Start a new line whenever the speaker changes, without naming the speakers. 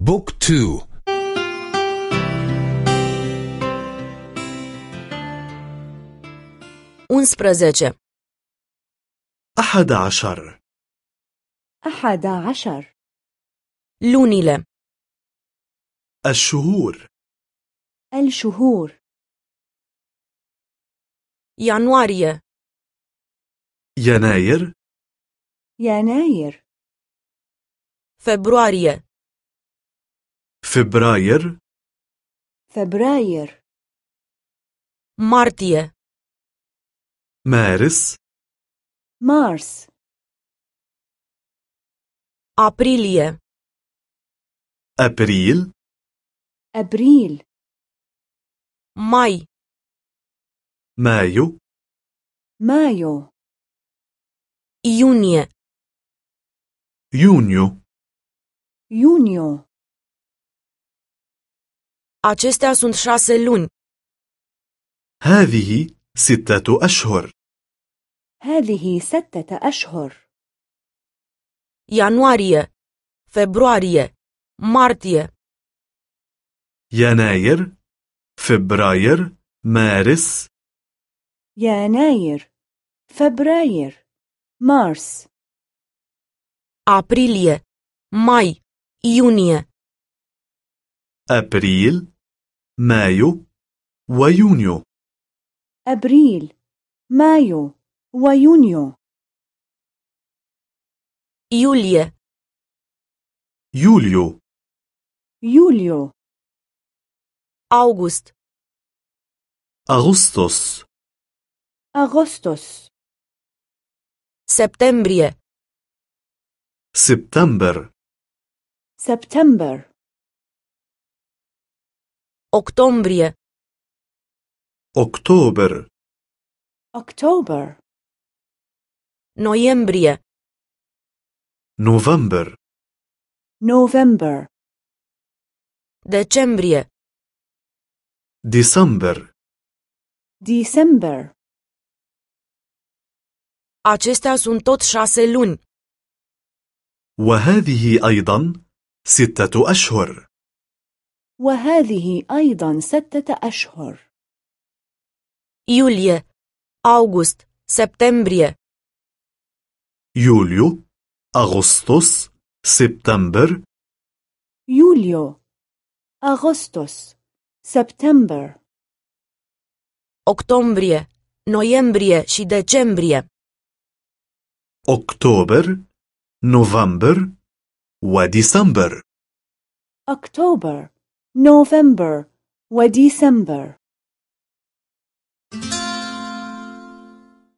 بوك تو.
unsprezece
أحد عشر.
أحد عشر.
lunile
الشهور.
الشهور.
ianuarie
يناير.
يناير.
februarie
فبراير
فبراير
martie.
مارس
مارس
aprilie.
أبريل
أبريل
mai.
مايو
مايو
iunie.
يونيو
يونيو
Acestea sunt șase luni.
هذه ستة أشهر
هذه ستة أشهر
Ianuarie, februarie, martie,
يناير فبراير مارس
يناير فبراير مارس
aprilie, mai, iunie,
أبريل مايو ويونيو.
أبريل مايو ويونيو.
iulie,
يوليو.
يوليو.
august,
أغسطس.
أغسطس.
septembrie,
سبتمبر.
سبتمبر.
Octombrie,
أكتوبر
أكتوبر
noiembrie,
نوفمبر
نوفمبر
decembrie,
ديسمبر
ديسمبر
Acestea sunt tot șase luni.
وهذه أيضا ستة أشهر.
وهذه أيضا ستة أشهر.
Iulie, august, septembrie,
يوليو أغسطس سبتمبر.
يوليو أغسطس سبتمبر.
octombrie, noiembrie și decembrie.
أكتوبر نوفمبر وديسمبر.
أكتوبر نوفمبر وديسمبر